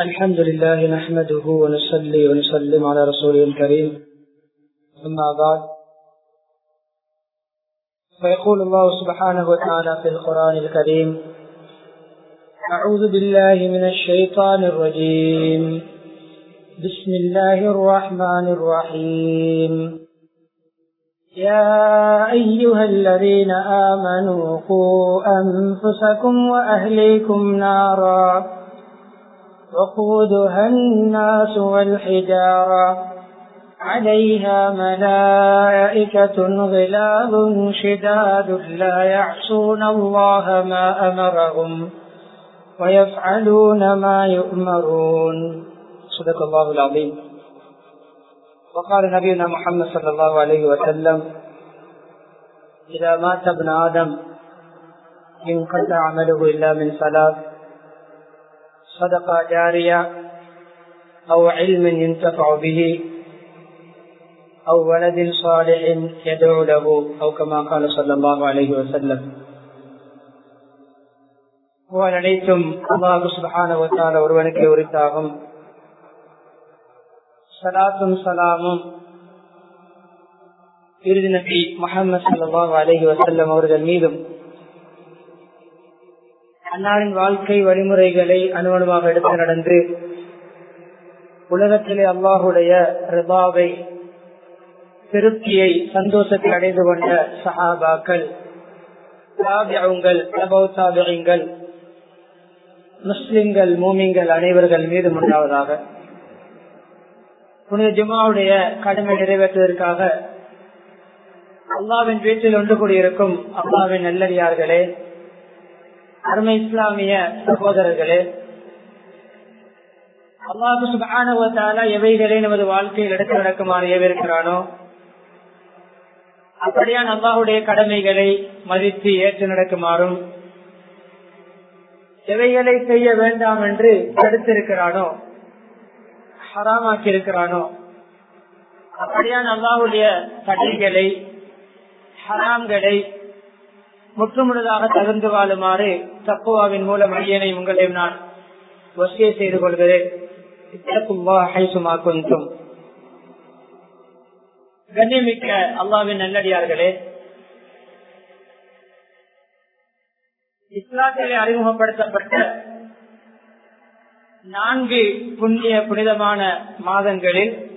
الحمد لله نحمده ونصلي ونسلم على رسوله الكريم. أما بعد فيقول الله سبحانه وتعالى في القرآن الكريم أعوذ بالله من الشيطان الرجيم. بسم الله الرحمن الرحيم. يا أيها الذين آمنوا قوا أنفسكم وأهليكم نارا. وقودها الناس والحجارة. عليها ملائكة غلاظ شداد لا يعصون الله ما أمرهم ويفعلون ما يؤمرون. صدق الله العظيم. وقال نبينا محمد صلى الله عليه وسلم إذا مات ابن آدم انقطع عمله إلا من ثلاث صدقة جارية أو علم ينتفع به أو ولد صالح يدعو له أو كما قال صلى الله عليه وسلم அனைத்தும் அல்லாஹு சுபஹான ஒருவனுக்கு உரித்தாகும் சலாத்தும் சலாமும் இறுதி நபி முகமது சல்லாஹ் அலஹி வசல்லம் அவர்கள் மீதும் அன்னாரின் வாழ்க்கை வழிமுறைகளை அனுமணமாக எடுத்து நடந்து உலகத்திலே அல்லாஹுடைய ரிபாவை திருப்தியை சந்தோஷத்தை அடைந்து கொண்ட சஹாபாக்கள் தாபியங்கள் முஸ்லிம்கள் மூமிங்கள் அனைவர்கள் மீது உண்டாவதாக புனித ஜுமாவுடைய கடமை நிறைவேற்றுவதற்காக அல்லாவின் வீட்டில் ஒன்று கூடியிருக்கும் அல்லாவின் நல்லடியார்களே அருமை இஸ்லாமிய சகோதரர்களே அல்லாஹு சுபானுவத்தால எவைகளை நமது வாழ்க்கையில் எடுத்து நடக்குமாறு ஏவிருக்கிறானோ அப்படியான் அல்லாஹுடைய கடமைகளை மதித்து ஏற்று நடக்குமாறும் எவைகளை செய்ய வேண்டாம் என்று தடுத்திருக்கிறானோ ஹராமாக்கி இருக்கிறானோ அப்படியான் அல்லாஹுடைய கடைகளை ஹராம்களை முற்றுமுழுதாக தகுந்து வாழுமாறு தப்புவாவின் மூலம் ஐயனை உங்களையும் நான் வசிய செய்து கொள்கிறேன். கண்ணியமிக்க அல்லாவின் நல்லடியார்களே இஸ்லாத்திலே அறிமுகப்படுத்தப்பட்ட நான்கு புண்ணிய புனிதமான மாதங்களில்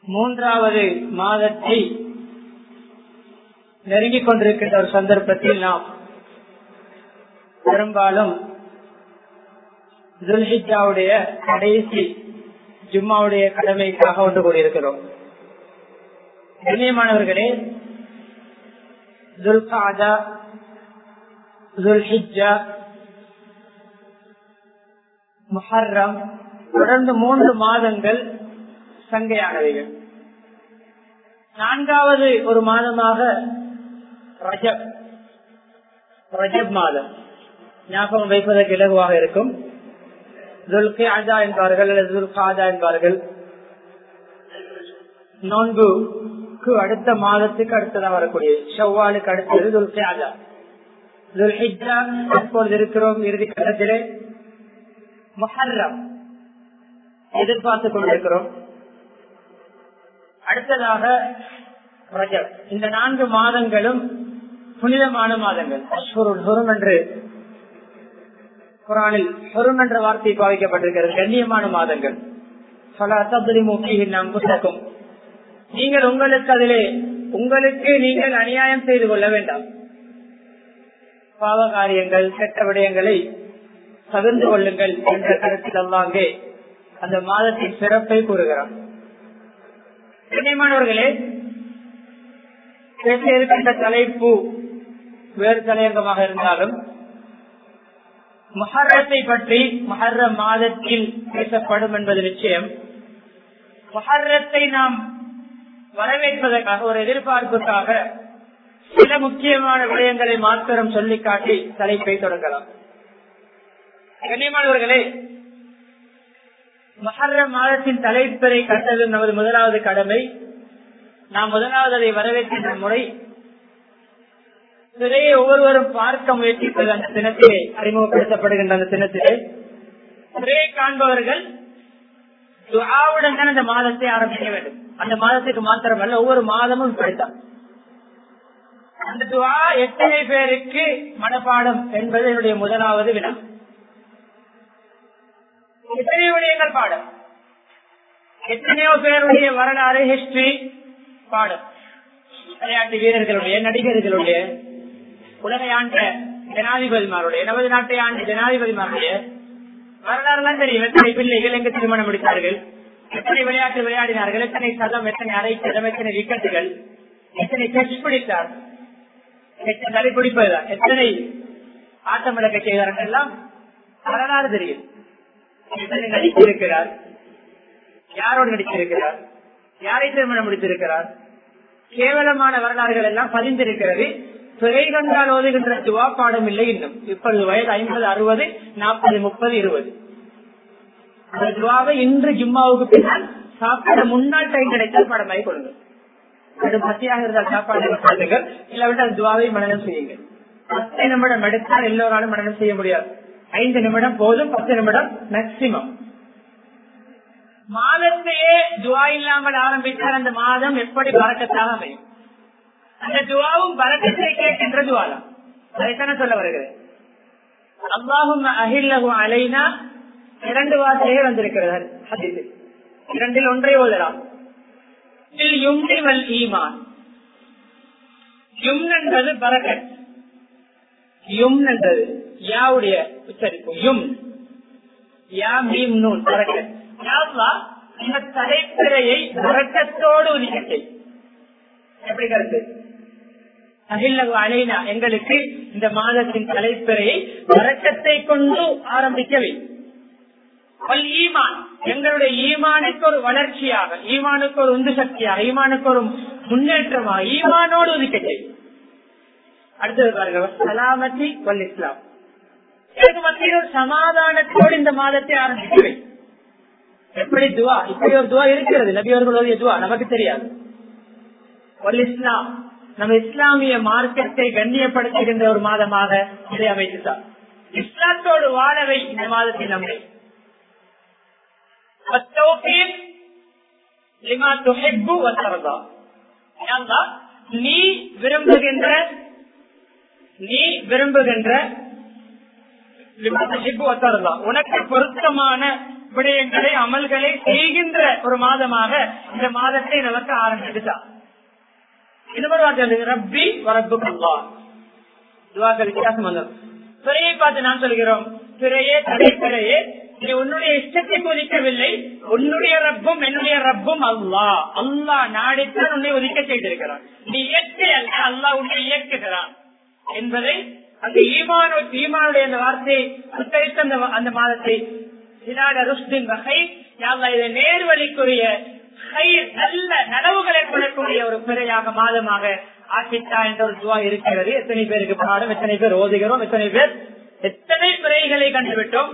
மூன்றாவது மாதத்தை நெருங்கிக் கொண்டிருக்கின்ற ஒரு சந்தர்ப்பத்தில் நாம் பெரும்பாலும் துல்ஹிஜாவுடைய கடைசி ஜும்மாவுடைய கடமைக்காக ஒன்று கூடியிருக்கிறோம் கண்ணியமானவர்களே துல்காதா துல்ஹிஜா முஹர்ரம் தொடர்ந்து மூன்று மாதங்கள் சங்கையானவைகள். நான்காவது ஒரு மாதமாக ரஜப். ரஜப் மாதம். ஞாபகம் வைப்பதற்கு இலகுவாக இருக்கும். துல்கே ஆஜா என்பார்கள் அல்லது துல்காஜா என்பார்கள். நோன்புக்கு அடுத்த மாதத்துக்கு அடுத்ததான் வரக்கூடிய செவ்வாலுக்கு அடுத்தது துல்கே ஆஜா துல்ஹிஜா தற்போது இருக்கிறோம் இறுதி கட்டத்திலே. மஹர்ரம். எதிர்பார்த்துக் கொண்டிருக்கிறோம். அடுத்ததாக ரஜப். இந்த நான்கு மாதங்களும் புனிதமான மாதங்கள். அஸ்வருள் என்று குரானில் ஹொரும் என்ற வார்த்தை பாவிக்கப்பட்டிருக்கிறது. கண்ணியமான மாதங்கள். பல அசபதி நாம் புத்தகம் நீங்கள் உங்களுக்கு அதிலே உங்களுக்கு நீங்கள் அநியாயம் செய்து கொள்ள வேண்டாம். பாவ காரியங்கள் கெட்ட விடயங்களை தகுந்து கொள்ளுங்கள் என்ற கருத்தில் அல்லாங்கே அந்த மாதத்தின் சிறப்பை கூறுகிறார் கண்ணியமானவர்களே இருக்கின்ற தலைப்பு வேறு தலையங்கமாக இருந்தாலும் மஹரத்தை பற்றி மஹர்ர மாதத்தில் பேசப்படும் என்பது நிச்சயம். மஹரத்தை நாம் வரவேற்பதற்காக ஒரு எதிர்பார்ப்புக்காக சில முக்கியமான விடயங்களை மாத்திரம் சொல்லி காட்டி தலைப்பை தொடங்கலாம். கண்ணியமானவர்களே மஹர்ர மாதத்தின் தலைப்பரை கண்டது நமது முதலாவது கடமை. நாம் முதலாவது அதை வரவேற்கின்ற முறை சிறையை ஒவ்வொருவரும் பார்க்க முயற்சிப்பது அந்த தினத்திலே அறிமுகப்படுத்தப்படுகின்ற அந்த தினத்திலே. சிறையை காண்பவர்கள் துவாவுடன் தான் அந்த மாதத்தை ஆரம்பிக்க வேண்டும். அந்த மாதத்துக்கு மாத்திரமல்ல ஒவ்வொரு மாதமும் இப்படித்தான். அந்த துவா எத்தனை பேருக்கு மனப்பாடம் என்பது என்னுடைய முதலாவது வினா. எத்தனை விடயங்கள் பாடம். எத்தனையோ பேருடைய வரலாறு ஹிஸ்டரி பாடம். விளையாட்டு வீரர்களுடைய நடிகர்களுடைய உலகையாண்ட ஜனாதிபதிமாருடைய நமது நாட்டை ஆண்ட ஜனாதிபதிமாருடைய வரலாறு எல்லாம் தெரியும். எத்தனை பிள்ளைகள் எங்க திருமணம் முடித்தார்கள்? எத்தனை விளையாட்டு விளையாடினார்கள்? எத்தனை சதம் எத்தனை அரை சதம் எத்தனை விக்கெட்டுகள்? எத்தனை டெஸ்ட் பிடித்தார்? எத்தனை தலை பிடிப்பதுதான் எத்தனை ஆட்டம் விளக்க செய்தார்கள் எல்லாம் வரலாறு தெரியும். எத்தனை நடித்திருக்கிறார்? யாரோடு நடித்திருக்கிறார்? யாரை திருமணம் முடித்திருக்கிறார்? கேவலமான வரலாறுகள் எல்லாம் பதிந்திருக்கிறது. பிறை கண்டால் ஓதுகின்ற துவா பாடம் இல்லை இன்னும். இப்பொழுது வயது ஐம்பது அறுபது நாற்பது முப்பது இருபது. அந்த துவாவை இன்று ஜும்மாவுக்கு பின்னால் சாப்பிட முன்னாள் டைம் கிடைத்தால் படமாய் கொள்ளுங்கள் அது பசியாக இருந்தால் சாப்பாடு சாப்பிடுங்கள் இல்லாவிட்டால் துவாவை மனநம் செய்யுங்கள். பத்து நிமிடம் எடுத்தால் எல்லோராலும் மனநம் செய்ய முடியாது. ஐந்து நிமிடம் போதும் பத்து நிமிடம் மேக்சிமம் மாதத்தையே துவா இல்லாமல் ஆரம்பித்தால் அந்த மாதம் எப்படி பறக்கத்தாக அமையும்? அந்த துவாவும் பறக்கத்தை கேட்கின்ற துவாதான். அதைத்தானே சொல்ல வருகிறேன் அல்லாஹும் அகில்லகு அலைனா இரண்டு வார்த்தையே வந்திருக்கிறது ஹதீஸில். இரண்டில் ஒன்றை ஓதலாம். இதில் ஈமான். யும் என்றது பரக்கத். யும் என்றது யாவுடைய உச்சரிப்பு. யும். யா மீம் நூன் பரக்கத். யா அல்லாஹ், இந்த தலைப்பிறையை பரக்கத்தோடு ஒதுக்கத்தை எப்படி கருத்து? அகில்லகு அலைனா எங்களுக்கு இந்த மாதத்தின் தலைப்பிறையை வரக்கத்தை கொண்டு ஆரம்பிக்கவே. ஈமான் எங்களுடைய ஈமானுக்கு ஒரு வளர்ச்சியாக ஈமானுக்கு ஒரு உந்து சக்தியாக ஈமானுக்கு ஒரு முன்னேற்றமாக ஈமானோடு ஒதுக்கட்டை அடுத்தது பாருங்க சலாமத்தி வல் இஸ்லாம். எனக்கு மத்தியில் ஒரு சமாதானத்தோடு இந்த மாதத்தை ஆரம்பிக்கவை. எப்படி துவா? இப்படி ஒரு துவா இருக்கிறது நபி அவர்களுடைய துவா நமக்கு தெரியாது. வல் இஸ்லாம். நம்ம இஸ்லாமிய மார்க்கத்தை கண்ணியப்படுத்துகின்ற ஒரு மாதமாக இதை அமைத்துதான் இஸ்லாத்தோடு வாழவை இந்த மாதத்தில் நம்மை. நீ விரும்புகின்ற நீ விரும்புகின்ற உனக்கு பொருத்தமான விடயங்களை அமல்களை செய்கின்ற ஒரு மாதமாக இந்த மாதத்தை நமக்கு ஆரம்பித்துதான் இன்னொரு ரப்பி வரப்பு துவாக்கள் வித்தியாசம் பிறையை பார்த்து சொல்கிறோம் பிறையே தடை பிறையே நீ உன்னுடைய இஷ்டத்தை ஒதுக்கவில்லை உன்னுடைய ரப்பும் என்னுடைய ரப்பும் அல்லா அல்லா நாடித்தான் உன்னை ஒதுக்க செய்திருக்கிறான் நீ இயற்கை அல்ல அல்லா உன்னை இயக்குகிறான் என்பதை அந்த ஈமானோ ஈமானுடைய அந்த வார்த்தையை உத்தரித்த அந்த அந்த மாதத்தை இதை நேர்வழிக்குரிய கயிர் நல்ல நனவுகள் ஏற்படக்கூடிய ஒரு பிறையாக மாதமாக ஆசித்தா என்ற ஒரு துவா இருக்கிறது. எத்தனை பேருக்கு பாடம் எத்தனை பேர் ஓதுகிறோம் எத்தனை பேர் எத்தனை பிறைகளை கண்டுவிட்டோம்.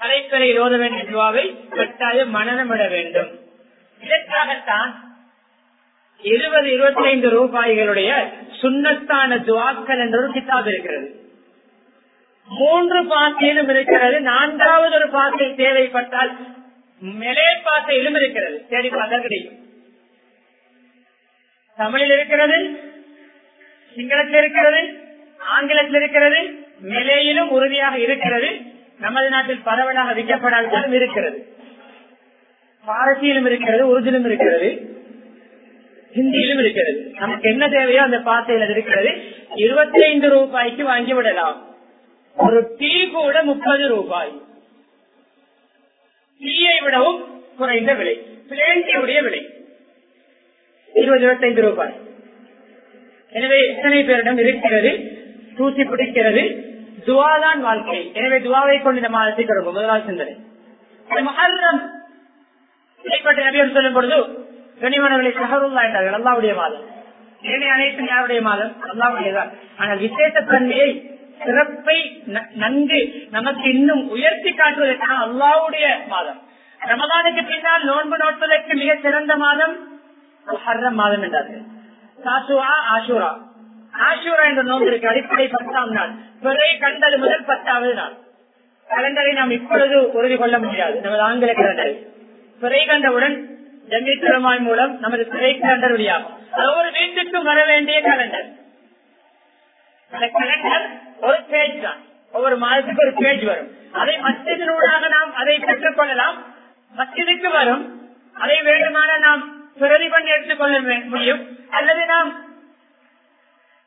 தலைப்பிறையில் ஓத வேண்டிய துவாவை கட்டாயம் மனநமிட வேண்டும். இதற்காகத்தான் இருபது இருபத்தி ஐந்து ரூபாய்களுடைய சுண்ணத்தான துவாக்கள் என்ற ஒரு கிதாப் இருக்கிறது. மூன்று பாத்தியிலும் இருக்கிறது. நான்காவது ஒரு பாத்தை தேவைப்பட்டால் மேலே பாத்தையிலும் இருக்கிறது. தேடி பார்த்தா கிடைக்கும். தமிழில் இருக்கிறது சிங்களத்தில் இருக்கிறது ஆங்கிலத்தில் இருக்கிறது நிலையிலும் உறுதியாக இருக்கிறது நமது நாட்டில் பரவலாக விற்கப்படாவிட்டாலும் இருக்கிறது. பாரசியிலும் இருக்கிறது உருதிலும் இருக்கிறது ஹிந்தியிலும் இருக்கிறது. நமக்கு என்ன தேவையோ அந்த பாத்தையில் இருக்கிறது. இருபத்தி ஐந்து ரூபாய்க்கு வாங்கி விடலாம். ஒரு டீ கூட முப்பது ரூபாய். டீயை விடவும் குறைந்த விலை. பிளேண்டியுடைய விலை. இருபது இருபத்தைந்து ரூபாய். எனவே எத்தனை பேரிடம் இருக்கிறது? தூசி பிடிக்கிறது. துவாதான் வாழ்க்கை. எனவே துவாவை கொண்டு இந்த மாதத்தை கொடுப்போம் முதலாவது சிந்தனை. சொல்லும் பொழுது கனிமணங்களை சஹருல்லா என்றார்கள். அல்லாவுடைய மாதம். ஏனைய அனைத்து யாருடைய மாதம்? அல்லாவுடையதான் ஆனால் விசேஷ தன்மையை சிறப்பை ந- நன்கு நமக்கு இன்னும் உயர்த்தி காட்டுவதற்கான அல்லாவுடைய மாதம். ரமதானுக்கு பின்னால் நோன்பு நோட்பதற்கு மிக சிறந்த மாதம் முஹர்ரம் மாதம் என்றார்கள். சாசுவா ஆஷூரா. ஆஷூரா என்ற நோன்பு அடிப்படை பத்தாம் நாள். பிறை கண்டது முதல் பத்தாவது நாள். கலண்டரை நாம் இப்பொழுது உறுதி கொள்ள முடியாது. நமது ஆங்கில கலண்டரை பிறை கண்டவுடன் ஜமீத்துலமாய் மூலம் நமது பிறை கலண்டர் வெளியாகும் ஒவ்வொரு வீட்டுக்கும் வர வேண்டிய கலண்டர் அந்த கலண்டர் ஒரு பேஜ் தான். ஒவ்வொரு மாதத்துக்கு ஒரு பேஜ் வரும். அதை மஸ்ஜிதினூடாக நாம் அதை பெற்றுக் கொள்ளலாம். மஸ்ஜிதுக்கு வரும். அதை வேண்டுமான நாம் பிரதி பண்ணி எடுத்துக்கொள்ள முடியும். அல்லது நாம்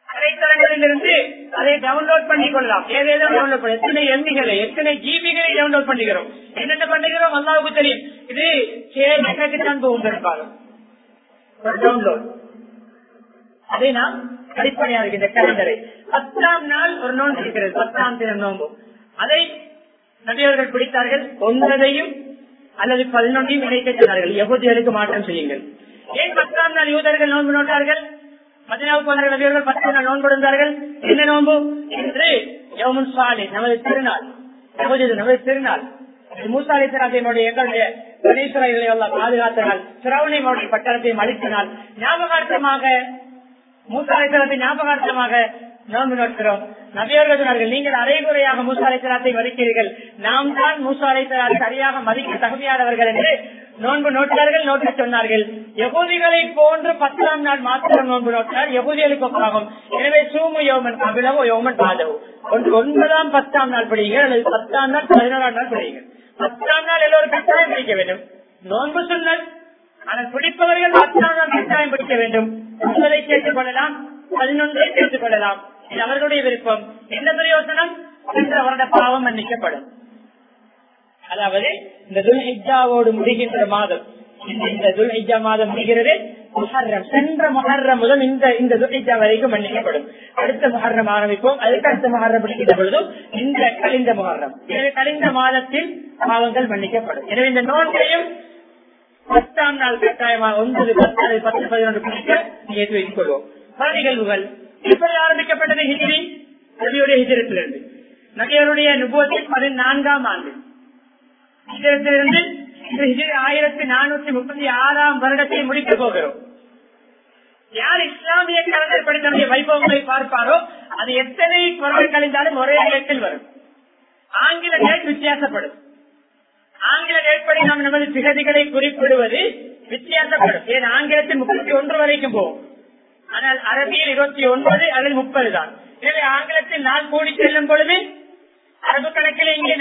அரைத்தளங்களிலிருந்து அதை டவுன்லோட் பண்ணி கொள்ளலாம். ஏதேதோ டவுன்லோட் பண்ண எத்தனை எம்பிகளை எத்தனை ஜிபிகளை டவுன்லோட் பண்ணுகிறோம்? என்னென்ன பண்ணுகிறோம்? அல்லாவுக்கு தெரியும். இது கேட்க தான் போகும் டவுன்லோட் அதை நாம் அடிப்படையாக இருக்கு இந்த கலண்டரை பத்தாம் நாள் ஒரு நோன்பு இருக்கிறது. பத்தாம் தினம் நோன்பு. அதை நபியவர்கள் பிடித்தார்கள். ஒன்பதையும் அல்லது பதினொன்றையும் இணைக்க சொன்னார்கள். யகுதிகளுக்கு மாற்றம் செய்யுங்கள். ஏன் பத்தாம் நாள் யூதர்கள் நோன்பு நோட்டார்கள் மதினாவுக்கு வந்த நபியவர்கள் பத்து நாள் நோன்பு இருந்தார்கள் என்ன நோன்பு? இன்று யோமன் சாலி நமது திருநாள். யகுதி நமது திருநாள். மூசாலை திராட்டையினுடைய எங்களுடைய கணேஸ்வரர்களை எல்லாம் பாதுகாத்தனால் சிரவணையினுடைய பட்டணத்தையும் அளித்தனால் ஞாபகார்த்தமாக மூசாலைத்தலத்தை ஞாபகார்த்தமாக நோன்பு நோக்கிறோம் நபியர்கள் சொன்னார்கள் நீங்கள் அரைகுறையாக மூசாலைத்தலத்தை மதிக்கிறீர்கள். நாம் தான் மூசாலைத்தலால் சரியாக மதிக்க தகுதியானவர்கள் என்று நோன்பு நோட்டார்கள் நோட்டு சொன்னார்கள். எகுதிகளை போன்று பத்தாம் நாள் மாத்திரம் நோன்பு நோட்டார் எகுதிகளுக்கு ஒப்பாகும். எனவே சூமு யோமன் அபிலவோ யோமன் பாதவோ ஒன்று ஒன்பதாம் பத்தாம் நாள் படியுங்கள் அல்லது பத்தாம் நாள் பதினோராம் நாள் படியுங்கள். பத்தாம் நாள் எல்லோரும் கட்டாயம் பிடிக்க வேண்டும். நோன்பு சொன்னல் ஆனால் பிடிப்பவர்கள் பத்தாம் நாள் கட்டாயம் பிடிக்க வேண்டும். ஒன்பதை சேர்த்துக் கொள்ளலாம் பதினொன்றை சேர்த்துக் கொள்ளலாம் இது அவர்களுடைய விருப்பம். என்ன பிரயோசனம்? சென்ற வருட பாவம் மன்னிக்கப்படும். அதாவது இந்த துல்ஹிஜாவோடு முடிகின்ற மாதம். இந்த- துல்ஹிஜா மாதம் முடிகிறது. முஹர்ரம் சென்ற முஹர்ரம் முதல் இந்த இந்த துல்ஹிஜா வரைக்கும் மன்னிக்கப்படும். அடுத்த முஹர்ரம் ஆரம்பிப்போம். அதுக்கு அடுத்த முஹர்ரம் முடிக்கின்ற பொழுதும் இந்த கலிந்த முஹர்ரம். எனவே கழிந்த மாதத்தில் பாவங்கள் மன்னிக்கப்படும். எனவே இந்த நோன்றையும் பத்தாம் நாள் கட்டாயமாக ஒன்பது பத்து பத்து பதினொன்று பிடிக்க ஏற்றி வைத்துக் கொள்வோம். பல நிகழ்வுகள். எப்படி ஆரம்பிக்கப்பட்டது ஹிஜிரி நபியுடைய ஹிஜரத்திலிருந்து. நபியருடைய நுபுவத்தில் பதினான்காம் ஆண்டு. ஹிஜரத்திலிருந்து ஆயிரத்தி நானூத்தி முப்பத்தி ஆறாம் வருடத்தை முடிக்க போகிறோம். யார் இஸ்லாமிய கலந்தர் படித்தனுடைய வைபவங்களை பார்ப்பாரோ அது எத்தனை குரல் கழிந்தாலும் ஒரே இடத்தில் வரும். ஆங்கில டேட் வித்தியாசப்படும். ஆங்கில நேர்படி நாம் நமது திகதிகளை குறிப்பிடுவது? வித்தியாசப்படும். ஏன்? ஆங்கிலத்தில் முப்பத்தி ஒன்று வரைக்கும் போகும். ஆனால் அரபியில் இருபத்தி ஒன்பது அல்லது முப்பது தான். எனவே ஆங்கிலத்தில் நாள் கூடி செல்லும் பொழுது அரபு கணக்கில் இங்கே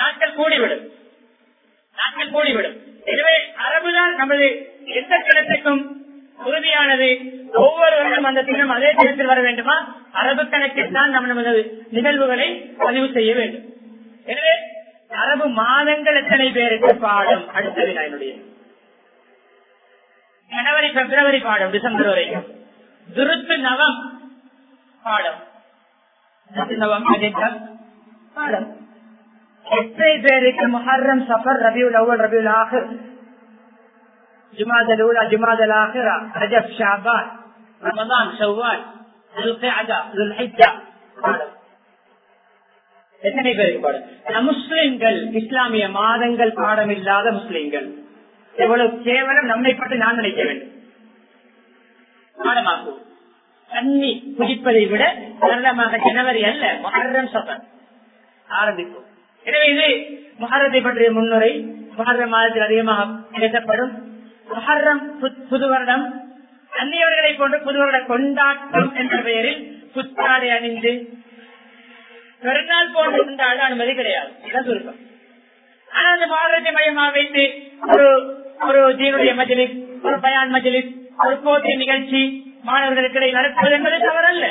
நாட்கள் கூடிவிடும். நாட்கள் கூடிவிடும். எனவே அரபுதான் நமது எந்த கிணத்துக்கும் உறுதியானது. ஒவ்வொரு வருடம் அந்த தினம் அதே தினத்தில் வர வேண்டுமா? அரபு கணக்கில் தான் நம்ம நமது நிகழ்வுகளை பதிவு செய்ய வேண்டும். எனவே அரபு மாதங்கள் எத்தனை பேருக்கு பாடம்? அடுத்த வினா என்னுடைய ஜனவரி பிப்ரவரி பாடம் டிசம்பர் வரைக்கும். துருத்து நவம் பாடம். நவம் பாடம். எத்தனை பேருக்கு முஹர்ரம் சஃபர் ரபியுல் அவ்வல் ரபியுல் ஆஹிர்? ஜுமாதல் ஊலா ஜுமாதல் ஆஹிரா ரஜப் ஷாபான் ரமதான் ஷவ்வால் துல்கிஅதா பாடம். எத்தனை பேருக்கு பாடம் முஸ்லிம்கள் இஸ்லாமிய மாதங்கள் பாடம் இல்லாத முஸ்லிம்கள். எவ்வளவு கேவலம் நம்மை பற்றி நான் நினைக்க வேண்டும். பாடமாக்குவோம் தண்ணி குடிப்பதை விட சரளமாக ஜனவரி அல்ல மகரம் சபர் ஆரம்பிப்போம். எனவே இது மகரத்தை பற்றிய முன்னுரை. மகர மாதத்தில் அதிகமாக பேசப்படும். மகரம் புது வருடம் அந்நியவர்களை போன்ற புது வருட கொண்டாட்டம் என்ற பெயரில் புத்தாடை அணிந்து பெருநாள் போன்ற அனுமதி கிடையாது. சுருக்கம். ஆனா அந்த மகரத்தை மையமாக வைத்து ஒரு ஒரு ஜீனுடைய மஜலிஸ் ஒரு பயான் மஜலிஸ் ஒரு போட்டி நிகழ்ச்சி மாணவர்களுக்கு நடப்பது என்பது தவறல்ல.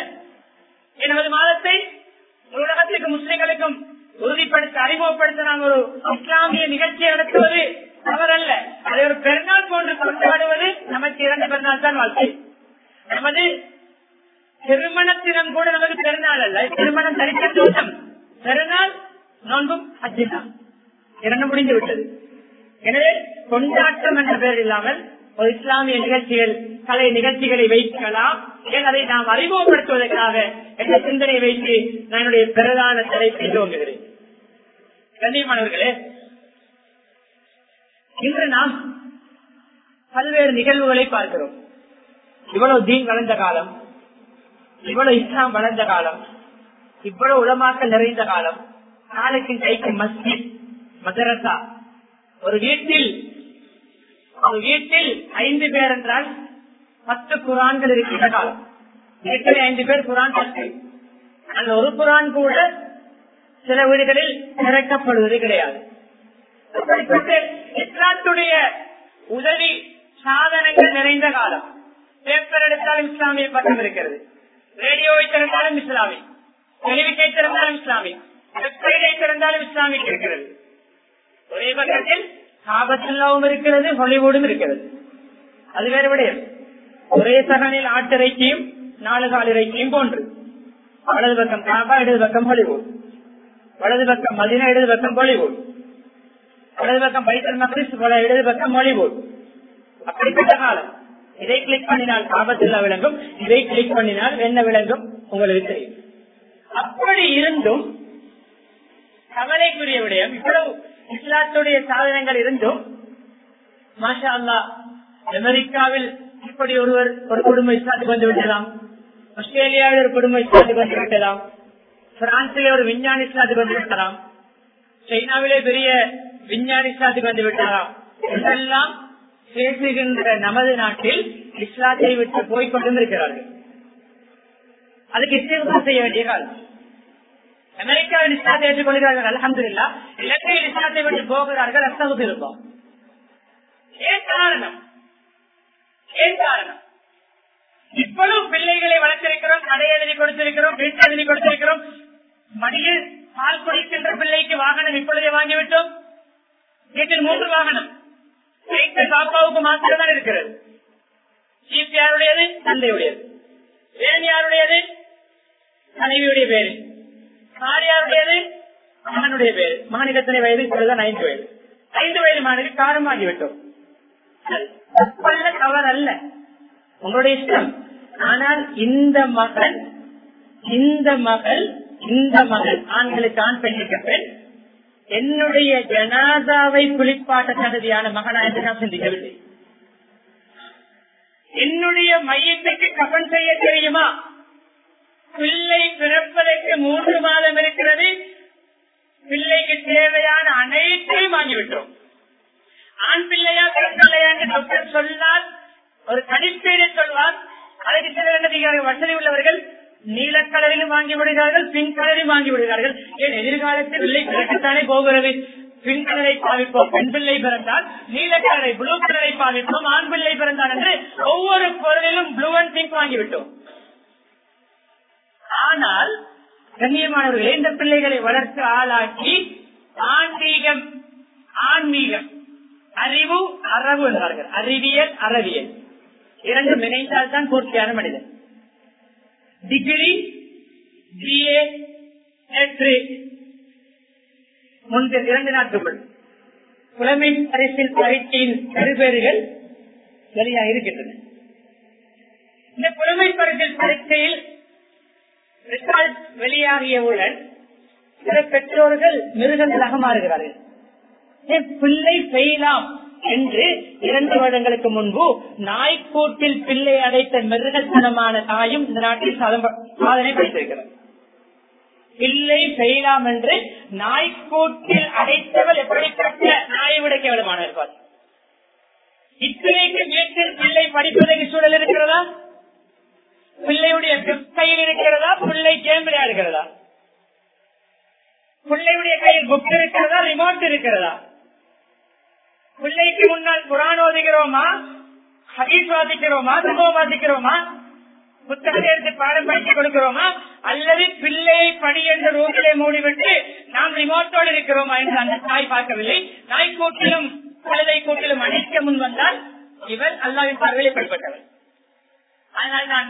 எனது மாதத்தை உலகத்திற்கு முஸ்லிம்களுக்கும் உறுதிப்படுத்த அறிமுகப்படுத்த நாம் ஒரு இஸ்லாமிய நிகழ்ச்சியை நடத்துவது தவறல்ல. அதை ஒரு பெருநாள் போன்று கொண்டாடுவது நமக்கு இரண்டு பெருநாள் தான் வாழ்க்கை. நமது திருமணத்தினம் கூட நமக்கு பெருநாள் அல்ல. திருமணம் தரித்த தோட்டம். பெருநாள் நோன்பும் அச்சுதான் இரண்டு முடிந்து விட்டது. எனவே கொண்டாட்டம் என்ற பெயர் இல்லாமல் ஒரு இஸ்லாமிய நிகழ்ச்சிகள் கலை நிகழ்ச்சிகளை வைக்கலாம் ஏன் அதை நாம் அறிமுகப்படுத்துவதற்காக என்ற சிந்தனை வைத்து நான் என்னுடைய பிரதான தலைப்பை துவங்குகிறேன். கண்ணியமானவர்களே இன்று நாம் பல்வேறு நிகழ்வுகளை பார்க்கிறோம். இவ்வளவு தீன் வளர்ந்த காலம் இவ்வளவு இஸ்லாம் வளர்ந்த காலம் இவ்வளவு உலமாக்கல் நிறைந்த காலம் நாளைக்கு கைக்கு மஸ்ஜித் மதரசா. ஒரு வீட்டில் ஒரு வீட்டில் ஐந்து பேர் என்றால் பத்து குரான்கள் இருக்கின்ற காலம். வீட்டில் ஐந்து பேர் குரான் பத்து அந்த ஒரு குரான் கூட சில வீடுகளில் திறக்கப்படுவது கிடையாது. இஸ்லாத்துடைய உதவி சாதனங்கள் நிறைந்த காலம். பேப்பர் எடுத்தால் இஸ்லாமிய பக்கம் இருக்கிறது. ரேடியோவை திறந்தாலும் இஸ்லாமிக் டெலிவிஷனை திறந்தாலும் இஸ்லாமிக் வெப்சைட்டை திறந்தாலும் இஸ்லாமிக் இருக்கிறது. ஒரே பக்கத்தில் காபத்துல்லாவும் இருக்கிறது ஹாலிவுடும் இருக்கிறது. அது வேற விடயம். ஒரே சகனில் ஆட்டிறைச்சியும் நாலு கால் இறைச்சியும் போன்று. வலது பக்கம் காபா இடது பக்கம் ஹாலிவுட். வலது பக்கம் மதினா இடது பக்கம் பாலிவுட் வலது பக்கம் பைத்தல் மக்ரிஸ் இடது பக்கம் ஹாலிவுட். அப்படிப்பட்ட காலம். இதை கிளிக் பண்ணினால் காபத்துல்லா விளங்கும். இதை கிளிக் பண்ணினால் என்ன விளங்கும்? உங்களுக்கு தெரியும். அப்படி இருந்தும் கவலைக்குரிய விடயம் இவ்வளவு இஸ்லாத்துடைய சாதனங்கள் இருந்தும் மாஷா அல்லா அமெரிக்காவில் இப்படி ஒருவர் ஒரு குடும்ப இஸ்லாத்துக்கு வந்து விட்டலாம் ஆஸ்திரேலியாவில் ஒரு குடும்ப இஸ்லாத்துக்கு வந்து விட்டலாம் பிரான்சிலே ஒரு விஞ்ஞானி இஸ்லாத்துக்கு வந்து விட்டலாம் சைனாவிலே பெரிய விஞ்ஞானி இஸ்லாத்துக்கு வந்து விட்டலாம் இதெல்லாம் பேசுகின்ற நமது நாட்டில் இஸ்லாத்தை விட்டு போய் கொண்டிருக்கிறார்கள் அதுக்கு இஸ்லாம் செய்ய வேண்டிய காலம். அமெரிக்காவில் இஸ்லாத்தை ஏற்றுக்கொள்கிறார்கள் அலமது இல்லா இலங்கையில் இஸ்லாத்தை விட்டு போகிறார்கள் அஸ்தகுத்து இருப்போம் ஏன் காரணம்? ஏன் காரணம்? இவ்வளவு பிள்ளைகளை வளர்த்திருக்கிறோம் கடை எழுதி கொடுத்திருக்கிறோம் வீட்டு எழுதி கொடுத்திருக்கிறோம். மடியில் பால் குடிக்கின்ற பிள்ளைக்கு வாகனம் இப்பொழுதே வாங்கிவிட்டோம். வீட்டில் மூன்று வாகனம். பாப்பாவுக்கு மாத்திரம்தான் இருக்கிறது. சீப் யாருடையது தந்தையுடையது. வேன் யாருடையது மனைவியுடைய பேரு. கார் யாருடையது மகனுடைய பேரு. மகனுக்கு எத்தனை வயது? இப்பொழுதுதான் ஐந்து வயது. ஐந்து வயது மகனுக்கு காரம் வாங்கிவிட்டோம். தவறு அல்ல உங்களுடைய இஷ்டம். ஆனால் இந்த மகன் இந்த மகள் இந்த மகள் ஆண்களுக்கு ஆண் பெண்ணுக்கு பெண் என்னுடைய ஜனாதாவை குளிப்பாட்ட தகுதியான மகனா என்று நான் சிந்திக்கவில்லை. என்னுடைய மையத்துக்கு கபன் செய்ய தெரியுமா? பிள்ளை பிறப்பதற்கு மூன்று மாதம் இருக்கிறது. பிள்ளைக்கு தேவையான அனைத்தையும் வாங்கிவிட்டோம். ஆண் பிள்ளையா பெண் பிள்ளையா என்று டாக்டர் சொன்னால் ஒரு கணிப்பீடு சொல்வார். அதுக்கு சில வசதி உள்ளவர்கள் நீல கலரிலும் வாங்கி விடுகிறார்கள் பின் கலரிலும் வாங்கி விடுகிறார்கள் ஏன் எதிர்காலத்தில் பிள்ளை பிறக்கத்தானே போகிறது? பின் கலரை பாவிப்போம் பெண் பிள்ளை பிறந்தால் நீல கலரை ப்ளூ கலரை பாவிப்போம் ஆண் பிள்ளை பிறந்தால் என்று ஒவ்வொரு பொருளிலும் ப்ளூ அண்ட் பிங்க் வாங்கிவிட்டோம். ஆனால் கண்ணியமானவர்களே இந்த பிள்ளைகளை வளர்த்து ஆளாக்கி ஆன்மீகம் ஆன்மீகம் அறிவு அறவு என்றார்கள் அறிவியல் அறவியல். இரண்டு இணைந்தால் தான் பூர்த்தியான மனிதன். டிகிரி பிஏ முன்பு இரண்டு நாட்டுகள் புலமை பரிசில் பரீட்சையின் பெறுபேறுகள் வெளியாக இருக்கின்றன. இந்த புலமை பரிசில் பரீட்சையில் வெளியாகியவுடன் சில பெற்றோர்கள் மிருகங்களாக மாறுகிறார்கள். பிள்ளை செய்யலாம் என்று இரண்டு வருடங்களுக்கு முன்பு நாய்க்கூட்டில் பிள்ளை அடைத்த மிருகத்தனமான தாயும் இந்த நாட்டில் சாதனை படைத்திருக்கிறார். பிள்ளை செய்யலாம் என்று நாய்க்கூட்டில் அடைத்தவள் எப்படிப்பட்ட நாயை விட கேவலமான இருப்பார் இத்தனைக்கு வீட்டில் பிள்ளை படிப்பதற்கு சூழல் இருக்கிறதா? பிள்ளையுடைய கையில் இருக்கிறதா? பிள்ளை கேம் இருக்கிறதா பிள்ளையுடைய கையில் புக் இருக்கிறதா? ரிமோட் இருக்கிறதா? பிள்ளைக்கு முன்னால் குரான் ஓதுகிறோமா? ஹதீஸ் வாசிக்கிறோமா? சம்பவம் வாசிக்கிறோமா? புத்தகத்தை எடுத்து பாடம் படித்து கொடுக்கிறோமா? அல்லது பிள்ளையை பணி என்ற ரூபிலே மூடிவிட்டு நாம் ரிமோட்டோடு இருக்கிறோமா என்று அந்த தாய் பார்க்கவில்லை. நாய் கூட்டிலும் குழந்தை கூட்டிலும் அணைக்க முன் வந்தால் இவர் அல்லாவின் பார்வையில் படிப்பட்டவர் அதனால் நான்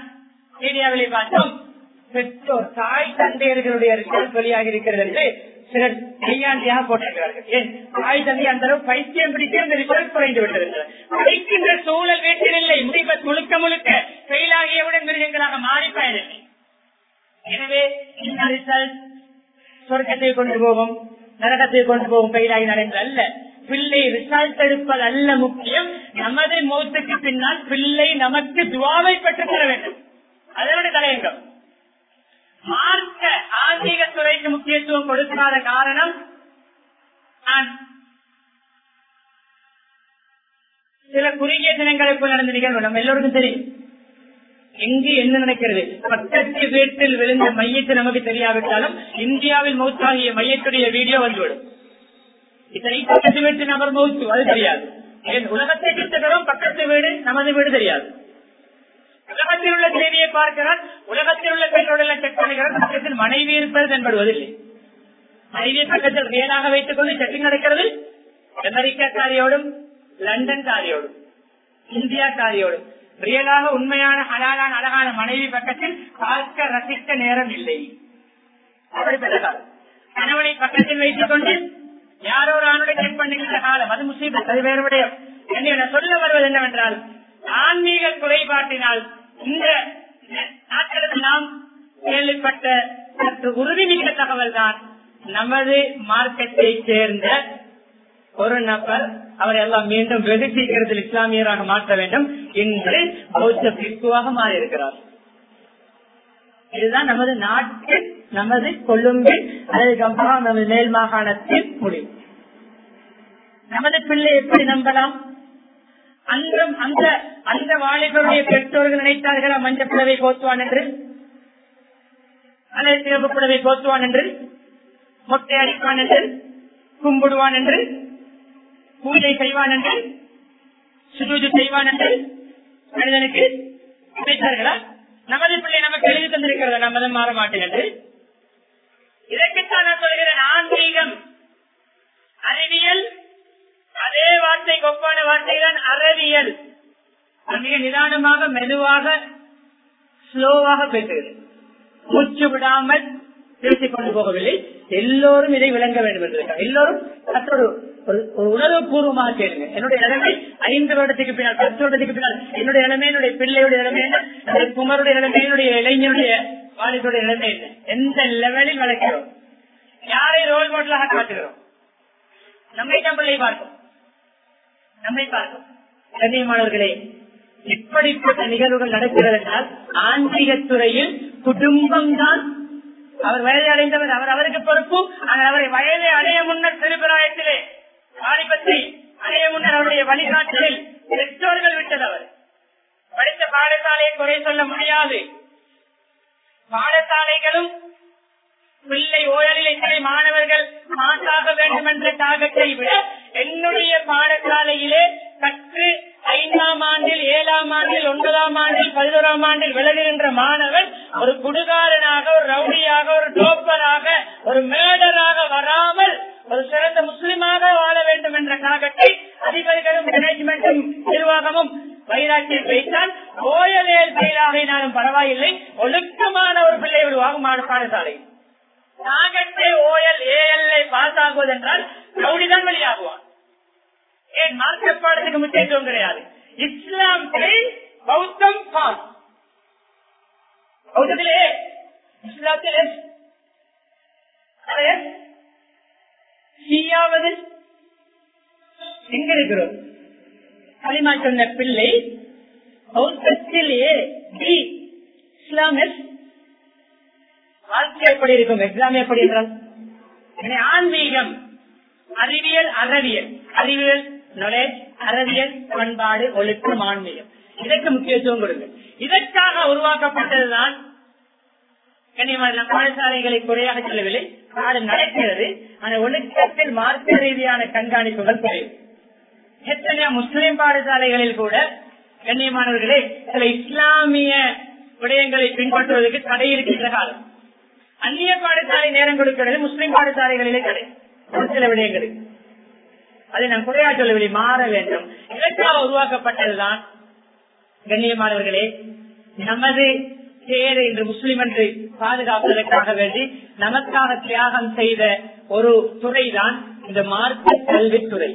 மீடியாவிலே பார்த்தோம் பெற்றோர் தாய் தந்தையர்களுடைய ரிசல்ட் வெளியாக இருக்கிறது என்று சிலர் கையாண்டியாக போட்டிருக்கிறார்கள். ஏன்? தாய் தந்தை அந்த அளவு பைத்தியம் பிடித்து அந்த ரிசல்ட் குறைந்து விட்டிருக்கிறது படிக்கின்ற சூழல் வீட்டில் இல்லை முடிவ முழுக்க முழுக்க செயலாகியவுடன் மிருகங்களாக மாறி பயனில்லை எனவே இந்த ரிசல்ட் சொர்க்கத்தை கொண்டு போகும் நரகத்தை கொண்டு போகும் பயிலாகி நடந்தது அல்ல. பிள்ளை ரிசல்ட் எடுப்பது அல்ல முக்கியம். நமது மௌத்துக்கு பின்னால் பிள்ளை நமக்கு துவாவை பெற்றுத் தர வேண்டும். அதனுடைய தலையங்கம். மார்க்க ஆன்மீக துறைக்கு முக்கியத்துவம் கொடுக்காத காரணம் நான். சில குறுகிய தினங்களுக்குள் நடந்த நிகழ்வு நம்ம எல்லோருக்கும் தெரியும். எங்கு என்ன நடக்கிறது? பக்கத்து வீட்டில் விழுந்த மையத்தை நமக்கு தெரியாவிட்டாலும் இந்தியாவில் மௌத்தாகிய மையத்துடைய வீடியோ வந்துவிடும். இத்தனை பக்கத்து வீட்டு நபர் மௌத்து அது தெரியாது. உலகத்தை கிட்டத்தரும் பக்கத்து வீடு நமது வீடு தெரியாது. உலகத்தில் உள்ள செய்தியை பார்க்கிறான் உலகத்தில் உள்ள பெற்றோர்கள் செக் பண்ணுகிறான் பக்கத்தில் மனைவி இருப்பது தென்படுவதில்லை. மனைவியை பக்கத்தில் ரியலாக வைத்துக் கொண்டு செட்டிங் நடக்கிறது அமெரிக்கா காரியோடும் லண்டன் காரியோடும் இந்தியா காரியோடும் ரியலாக உண்மையான அழகான அழகான மனைவி பக்கத்தில் பார்க்க ரசிக்க நேரம் இல்லை. அப்படிப்பட்ட காலம் கணவனை பக்கத்தில் வைத்துக் கொண்டு யாரோ ஒரு ஆணுடைய செக் பண்ணுகின்ற காலம் அது முஸ்லீம் அது வேறு என்ன சொல்ல வருவது என்னவென்றால் ஆன்மீக குறைபாட்டினால் இந்த நாட்களில் நாம் கேள்விப்பட்ட சற்று உறுதிமிக்க தகவல் தான் நமது மார்க்கத்தை சேர்ந்த ஒரு நபர் அவரை எல்லாம் மீண்டும் வெகு சீக்கிரத்தில் இஸ்லாமியராக மாற்ற வேண்டும் என்று பௌத்த பிக்குவாக மாறியிருக்கிறார். இதுதான் நமது நாட்டில் நமது கொழும்பில் அதுக்கப்புறம் நமது மேல் மாகாணத்தில் முடிவு. நமது பிள்ளை எப்படி நம்பலாம்? அன்றும் அந்த அந்த வாலிபருடைய பெற்றோர்கள் நினைத்தார்களா? மஞ்சள் புடவை போத்துவான் என்று? அல்லது சிறப்பு புடவை போத்துவான் என்று? மொட்டை அடிப்பான் என்று? கும்பிடுவான் என்று? பூஜை செய்வான் என்று? சுஜூஜு செய்வான் என்று? மனிதனுக்கு நினைத்தார்களா? நமது பிள்ளை நமக்கு எழுதி தந்திருக்கிறதா? நமது மாற மாட்டேன் என்று? இதற்குத்தான் நான் சொல்கிறேன் ஆன்மீகம் அறிவியல் அதே வார்த்தை கொப்பான வார்த்தைதான் அறவியல் மிக நிதானமாக மெதுவாக ஸ்லோவாக பேசுகிறது. மூச்சு விடாமல் பேசிக் கொண்டு போகவில்லை. எல்லோரும் இதை விளங்க வேண்டும் என்று எல்லோரும் மற்றொரு ஒரு உணர்வு பூர்வமாக கேளுங்க. என்னுடைய நிலைமை ஐந்து வருடத்துக்கு பின்னால் பத்து வருடத்துக்கு பின்னால் என்னுடைய நிலைமை என்னுடைய பிள்ளையுடைய நிலைமை என்ன? என்னுடைய குமருடைய நிலைமை என்னுடைய இளைஞருடைய வாலிபுடைய நிலைமை என்ன? எந்த லெவலில் வளர்க்கிறோம்? யாரை ரோல் மாடலாக காட்டுகிறோம்? நம்மை நம்மளை பார்க்கும் நம்மை பார்க்கும். கண்ணியமானவர்களே இப்படிப்பட்ட நிகழ்வுகள் நடக்கிறது என்றால் ஆன்மீக துறையில் குடும்பம் தான் அவர் வயதை அடைந்தவர் அவர் அவருக்கு பொறுப்பு ஆனால் அவரை வயதை அடைய முன்னர் திருப்பிராயத்திலே வாலிபத்தை அடைய முன்னர் அவருடைய வழிகாட்டலில் பெற்றோர்கள் விட்டது அவர். படித்த பாடசாலையை குறை சொல்ல முடியாது. பாடசாலைகளும் பிள்ளை ஓயலில் எத்தனை மாணவர்கள் மாசாக வேண்டும் என்ற தாகத்தை விட என்னுடைய பாடசாலையிலே கற்று ஐந்தாம் ஆண்டில் ஏழாம் ஆண்டில் ஒன்பதாம் ஆண்டில் பதினோராம் ஆண்டில் விலகுகின்ற மாணவன் ஒரு குடுகாரனாக ஒரு ரவுடியாக ஒரு டோப்பராக ஒரு மேடராக வராமல் ஒரு சிறந்த முஸ்லிமாக வாழ வேண்டும் என்ற காகத்தை அதிபர்களும் மேனேஜ்மெண்ட்டும் நிர்வாகமும் வைராக்கியம் வைத்தால் கோயலேல் செயலாகினாலும் பரவாயில்லை. ஒழுக்கமான ஒரு பிள்ளை உருவாகும் பாடசாலை. நாகத்தை ஓயல் ஏஎல்ஐ பாஸ் ஆகுவதென்றால் ரவுடிதான் வெளியாகுவான் ஏன் மார்க்க பாடத்துக்கு முக்கியத்துவம் கிடையாது. இஸ்லாம் பௌத்தம் பாஸ் பௌத்தத்திலே இஸ்லாத்திலே சீயாவது எங்கிருக்கிறோம் களிமா சொன்ன பிள்ளை பௌத்தத்திலே பி இஸ்லாமில் வாழ்க்கை எப்படி இருக்கும்? எக்ஸாம் எப்படி என்றால் ஆன்மீகம் அறிவியல் அறவியல் அறிவியல் நாலேஜ் அறவியல் பண்பாடு ஒழுக்கம் ஆன்மீகம் இதற்கு முக்கியத்துவம் கொடுங்க இதற்காக உருவாக்கப்பட்டதுதான் கண்ணியமான பாடசாலைகளை குறையாக செல்லவில்லை. பாடு நடக்கிறது. அந்த ஒழுக்கத்தில் மார்க்க ரீதியான கண்காணிப்புகள் குறைவு எத்தனையா முஸ்லிம் பாடசாலைகளில் கூட கண்ணியமானவர்களே சில இஸ்லாமிய விடயங்களை பின்பற்றுவதற்கு தடை இருக்கின்ற காலம். அந்நிய பாடசாலை நேரம் கொடுக்கிறது முஸ்லிம் பாடசாலைகளிலே கடை ஒரு சில விடயங்களுக்கு. அதை நான் குறையா சொல்லவில்லை மாற வேண்டும். இதற்காக உருவாக்கப்பட்டதுதான் கண்ணியமானவர்களே நமது சேர் இன்று முஸ்லிம் என்று பாதுகாப்பதற்காக வேண்டி நமக்காக தியாகம் செய்த ஒரு துறைதான் இந்த மார்க்க கல்வித்துறை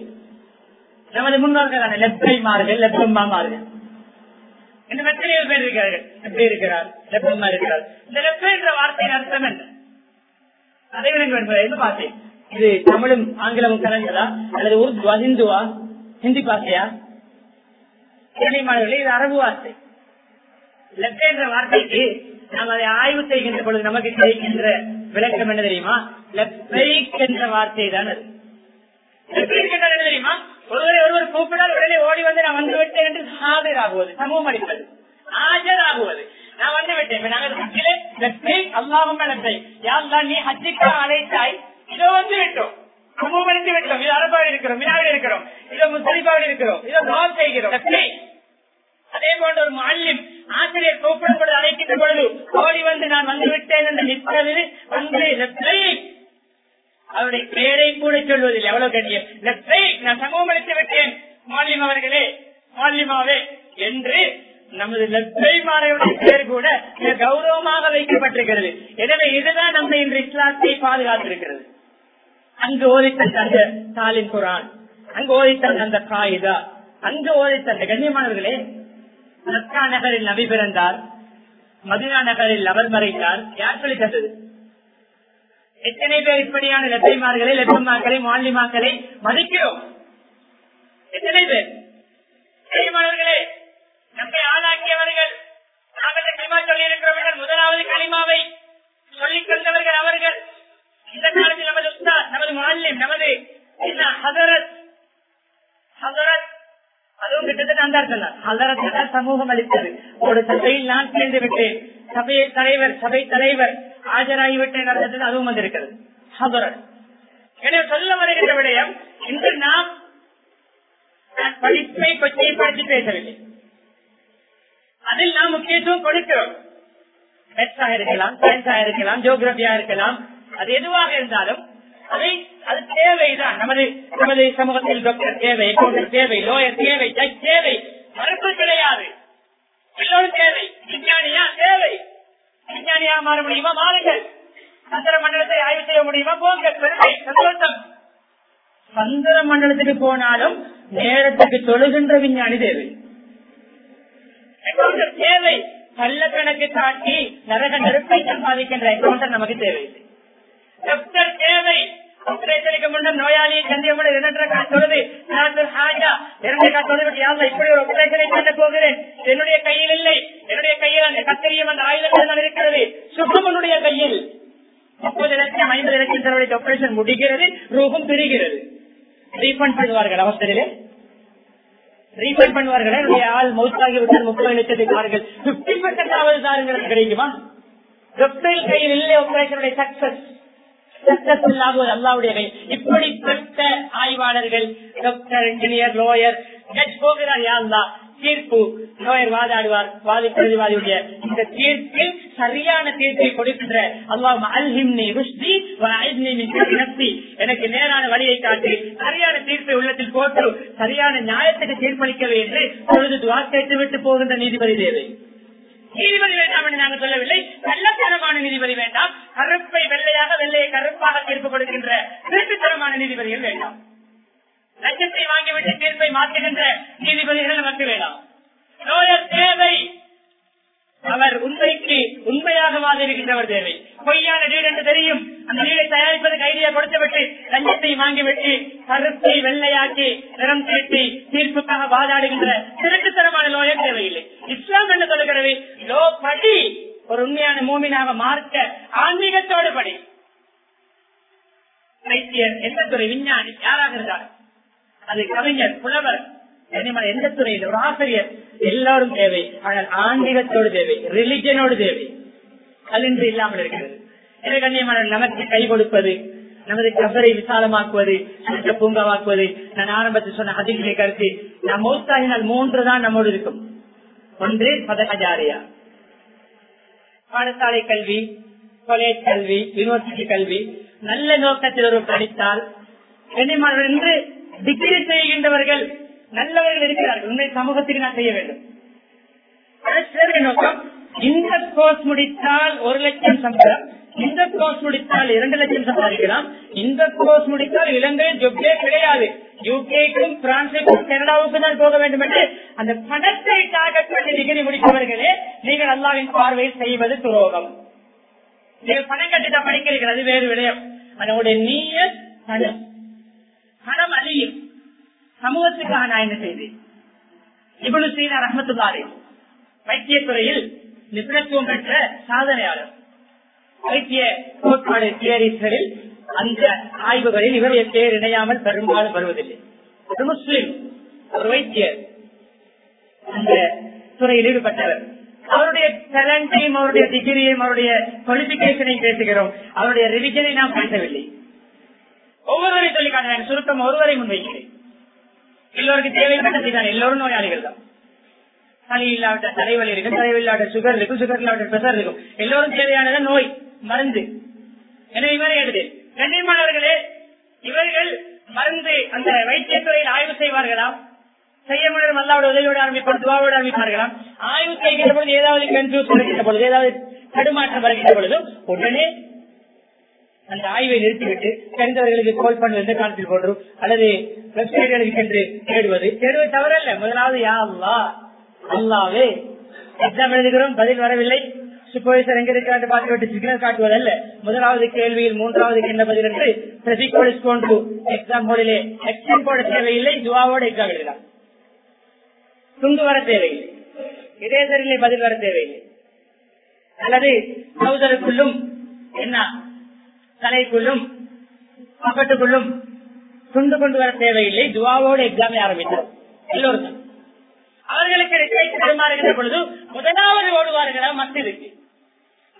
நமது முன்னோர்கள் லெப்பைமார்கள் லெப்பம்மாமார்கள் இன்னும் எத்தனையோ பேர் இருக்கிறார்கள் எப்படி இருக்கிறார் லெப்பம்மா இருக்கிறார். இந்த லெப்ப என்ற வார்த்தையின் அர்த்தம் என்ன? அதை விளங்க என்று பார்த்தேன் இது தமிழும் ஆங்கிலமும் கலந்ததா அல்லது உருதுவா ஹிந்துவா? ஹிந்தி பாஷையா? மாணவர்களே இது அரபு வார்த்தை. லெப்ட் என்ற வார்த்தைக்கு நாம் அதை ஆய்வு செய்கின்ற பொழுது நமக்கு கிடைக்கின்ற விளக்கம் என்ன தெரியுமா? லெப்பைக் என்ற வார்த்தை தான் அது. என்ன தெரியுமா? ஒருவரை ஒருவர் கூப்பிடால் உடனே ஓடி வந்து நான் வந்து விட்டேன் என்று ஆஜராகுவது சமூகம் அளிப்பது ஆஜராகுவது. நான் வந்து விட்டேன். இப்ப நாங்கள் ஹஜ்ஜிலே நீ ஹஜ்ஜிக்கு அழைத்தாய் இதோ வந்து விட்டோம் அளித்து விட்டோம் இது அரபாவில் இருக்கிறோம் வினாவில் இருக்கிறோம் இதோ முஸ்லிபாவில் இருக்கிறோம் இதோ துவாப் செய்கிறோம். அதே போன்ற ஒரு மாலிம் ஆசிரியர் கூப்பிடப்பட அழைக்கின்ற பொழுது ஓடி வந்து நான் வந்து விட்டேன் என்று நிற்பது வந்து அவருடைய பெயரை கூட சொல்வதில்லை. எவ்வளவு கண்ணியம். லெப்பை நான் சமூகம் அளித்து விட்டேன். மாலிம் அவர்களே மாலிமாவே என்று நமது லெப்பை மாறையுடைய பெயர் கூட மிக கௌரவமாக வைக்கப்பட்டிருக்கிறது. எனவே இதுதான் நம்ம இன்று இஸ்லாத்தை பாதுகாத்திருக்கிறது. அங்கு ஓதித்தந்த அந்த தாலின் குரான் அங்கு ஓதித்தன் அந்த காயிதா அங்கு ஓதித்தன் கண்ணியமானவர்களே மக்கா நகரில் நபி பிறந்தார் மதுரா நகரில் அவர் மறைத்தார் யார் சொல்லி தந்தது? எத்தனை பேர் இப்படியான லட்சமார்களை லட்சமாக்களை மாநிலமாக்களை மதிக்கிறோம்? எத்தனை பேர்? கனிமானவர்களே நம்மை ஆளாக்கியவர்கள் நாங்கள் களிமா சொல்லி முதலாவது களிமாவை சொல்லிக் கொண்டவர்கள் அவர்கள். இந்த காலத்தில் நமது உஸ்தாத் நமது மாநிலம் நமது என்ன ஹதரத் ஹதரத் அதுவும் கிட்டத்தட்ட அந்த அர்த்தம் ஹதரத் சமூகம் அளித்தது. ஒரு சபையில் நான் சேர்ந்து விட்டேன். சபையை தலைவர் சபை தலைவர் ஆஜராகிவிட்டேன் அதுவும் வந்திருக்கிறது. ஹதரத் எனவே சொல்ல வருகின்ற விடயம் இன்று நாம் படிப்பை பற்றி பற்றி பேசவில்லை. அதில் நாம் முக்கியத்துவம் கொடுக்கிறோம். மெட்ஸா இருக்கலாம் சயின்ஸா இருக்கலாம் ஜியோகிரபியா இருக்கலாம் அது எதுவாக இருந்தாலும் அதை அது தேவைதான். நமது நமது சமூகத்தில் டாக்டர் தேவை அக்கௌண்டர் தேவை லோயர் தேவை ஜட்ஜ் தேவை. மறுப்பு கிடையாது. எல்லோரும் தேவை. விஞ்ஞானியா? தேவை. விஞ்ஞானியா மாற முடியுமா? மாறுங்கள். சந்திர மண்டலத்தை ஆய்வு செய்ய முடியுமா? போங்க பெருமை சந்தோஷம். சந்திர மண்டலத்துக்கு போனாலும் நேரத்துக்கு தொழுகின்ற விஞ்ஞானி தேவை. தேவை. கள்ளக்கணக்கு காட்டி நரக நெருப்பை சம்பாதிக்கின்ற அக்கௌண்டர் நமக்கு தேவையில்லை டாக்டர் தேவை நோயாளியை சந்தியமுடன் இரண்டரை கால் தொழுது. நான் ஹாஜா இரண்டரை கால் தொழுது இப்படி ஒரு ஆபரேஷனை பண்ண போகிறேன். என்னுடைய கையில் இல்லை. என்னுடைய கையில் அந்த கத்தரியும் அந்த ஆயுதங்கள் தான் இருக்கிறது. சுகமனுடைய கையில். முப்பது லட்சம் ஐம்பது லட்சம் செலவழித்த ஆபரேஷன் முடிகிறது. ரூபம் பிரிகிறது. ரீஃபண்ட் பண்ணுவார்கள் அவசரிலே ரீஃபண்ட் பண்ணுவார்கள். என்னுடைய ஆள் மௌத்தாகி முப்பது லட்சத்துக்கு வாருங்கள் பிப்டி பர்சன்ட் ஆவது தாருங்கள் கிடைக்குமா? கையில் இல்லை ஆபரேஷனுடைய சக்சஸ் சக்சஸ்ஃபுல் அல்லாவுடைய இப்படிப்பட்ட ஆய்வாளர்கள் டாக்டர் இன்ஜினியர் லோயர் ஜட்ஜ் போகிறார் யாருந்தா தீர்ப்பு. லோயர் வாதாடுவார். வாதி பிரதிவாதியுடைய இந்த தீர்ப்பில் சரியான தீர்ப்பை கொடுக்கின்ற அல்லாஹ் அல்ஹிம்னி ருஷ்டி நப்தி எனக்கு நேரான வழியை காட்டி சரியான தீர்ப்பை உள்ளத்தில் போட்டு சரியான நியாயத்துக்கு தீர்ப்பளிக்கவே என்று பொழுது துவா கேட்டு விட்டு போகின்ற நீதிபதி தேவை. நீதிபதி வேண்டாம் என்று நாங்கள் சொல்லவில்லை. கள்ளத்தனமான நீதிபதி வேண்டாம். கருப்பை வெள்ளையாக வெள்ளையை கருப்பாக தீர்ப்பு கொடுக்கின்ற திருட்டுத்தனமான நீதிபதிகள் வேண்டாம். லட்சத்தை வாங்கிவிட்டு தீர்ப்பை மாற்றுகின்ற நீதிபதிகள் நமக்கு வேண்டாம். லோயர் தேவை. அவர் உண்மைக்கு உண்மையாக வாதிடுகின்றவர் தேவை. பொய்யான வீடு என்று தெரியும். அந்த வீடை தயாரிப்பது கைதியை கொடுத்துவிட்டு லஞ்சத்தை வாங்கிவிட்டு கருப்பை வெள்ளையாக்கி நிறம் தீட்டி தீர்ப்புக்காக வாதாடுகின்ற திருட்டுத்தனமான லோயர் தேவையில்லை. இஸ்லாம் என்று சொல்லுகிறது லோ படி ஒரு உண்மையான மூமினாக மாற்ற ஆன்மீகத்தோடு படி. வைத்தியர் எந்த துறை? விஞ்ஞானி. யாராக இருந்தார்? அது கவிஞர் புலவர். எந்த துறையில்? ஒரு ஆசிரியர். எல்லாரும் தேவை. ஆனால் ஆன்மீகத்தோடு தேவை. ரிலிஜனோடு தேவை. கலின்று இல்லாமல் இருக்கிறது. எனவே கண்ணியமான நமக்கு கை கொடுப்பது நமது கபரை விசாலமாக்குவது பூங்காவாக்குவது நான் ஆரம்பத்தில் சொன்ன அதிகளை கருத்து நம் மௌத்தாகினால் மூன்று தான் நம்மோடு இருக்கும். ஒன்று பதகஜாரியா பாடசாலை கல்வி காலேஜ் கல்வி யூனிவர்சிட்டி கல்வி நல்ல நோக்கத்தில் ஒரு படித்தால் கண்ணியமானவர் என்று டிகிரி செய்கின்றவர்கள் நல்லவர்கள் இருக்கிறார்கள். உண்மை சமூகத்திற்கு நான் செய்ய வேண்டும். நோக்கம்? இந்த கோர்ஸ் முடித்தால் ஒரு லட்சம் சம்பளம் இந்த கோர்ஸ் முடித்தால் இரண்டு லட்சம் சம்பாதிக்கலாம். இந்த கோர்ஸ் முடித்தால் இலங்கை ஜொப்பே கிடையாது. யூகேக்கும் பிரான்சுக்கும் கனடாவுக்கும் தான் போக வேண்டும் என்று அந்த பணத்தை டார்கெட் பண்ணி டிகிரி முடித்தவர்களே நீங்கள் அல்லாவின் பார்வையில் செய்வது துரோகம். நீங்கள் பணம் கட்டிதான் படிக்கிறீர்கள் அது வேறு விடயம். அதனுடைய நீய பணம். பணம் அழியும். சமூகத்துக்காக நான் என்ன செய்தேன் இவ்வளவு செய்த ரஹமத்துல்லாரி வைத்தியத்துறையில் நிபுணத்துவம் பெற்ற சாதனையாளர். வைத்திய கோட்பாடு தியரிஸ்களில் அந்த ஆய்வுகளில் இவருடைய பேர் இணையாமல் பெரும்பாலும் வருவதில்லை. ஒரு முஸ்லிம் ஒரு வைத்தியர் அந்த துறையில் ஈடுபட்டவர். அவருடைய டேலண்டையும் அவருடைய டிகிரியையும் அவருடைய குவாலிபிகேஷனையும் பேசுகிறோம். அவருடைய ரிவிஷனை நாம் பேசவில்லை ஒவ்வொருவரை சொல்லி காட்டுறேன் சுருக்கம் ஒருவரை முன்வைக்கிறேன். எல்லோருக்கும் தேவைப்பட்டது தான் எல்லோரும் நோயாளிகள் தான். சளி இல்லாவிட்ட தலைவலி இருக்கும் தலைவலி இல்லாத சுகர் இருக்கும் சுகர் இல்லாவிட்ட பிரஷர் இருக்கும். எல்லோரும் தேவையானதான் நோய் மருந்து. எனவே இவரை எழுது கண்ணியமானவர்களே இவர்கள் மருந்து அந்த வைத்தியத்துறையில் ஆய்வு செய்வார்களாம்? செய்ய முடியும் அல்லாவோட உதவியோடு ஆரம்பிப்பார் துவாவோடு ஆரம்பிப்பார்களாம்? ஆய்வு செய்கிற பொழுது ஏதாவது கன்ஃபியூஸ் வருகின்ற பொழுது ஏதாவது தடுமாற்றம் வருகின்ற பொழுது உடனே அந்த ஆய்வை நிறுத்திவிட்டு தெரிந்தவர்களுக்கு கால் பண்ணுவது காலத்தில் போன்று அல்லது வெப்சைட்களுக்கு சென்று தேடுவது? தேடுவது தவறல்ல. முதலாவது யா அல்லா அல்லாவே எக்ஸாம் எழுதுகிறோம் பதில் வரவில்லை. சூப்பர்வைசர் எங்க இருக்கிறார் பார்த்து விட்டு சிக்னல் காட்டுவதல்ல முதலாவது கேள்வியில் மூன்றாவது என்ன பதில் என்று பிரசிக் கொண்டு எக்ஸாம் போர்டிலே எக்ஸாம் போட தேவையில்லை துவாவோட எக்ஸாம் எழுதலாம். துண்டு வர தேவையில்லை. இதேசரிலே பதில் வர தேவையில்லை. அல்லது சௌதருக்குள்ளும் என்ன? தலைக்குள்ளும் பக்கத்துக்குள்ளும் துண்டு கொண்டு வர தேவையில்லை துவாவோட எக்ஸாமை ஆரம்பித்தார் எல்லோருக்கும் அவர்களுக்கு ரிசைட் பெருமாறுகின்ற பொழுது முதலாவது ஓடுவார்களா மஸ்திதுக்கு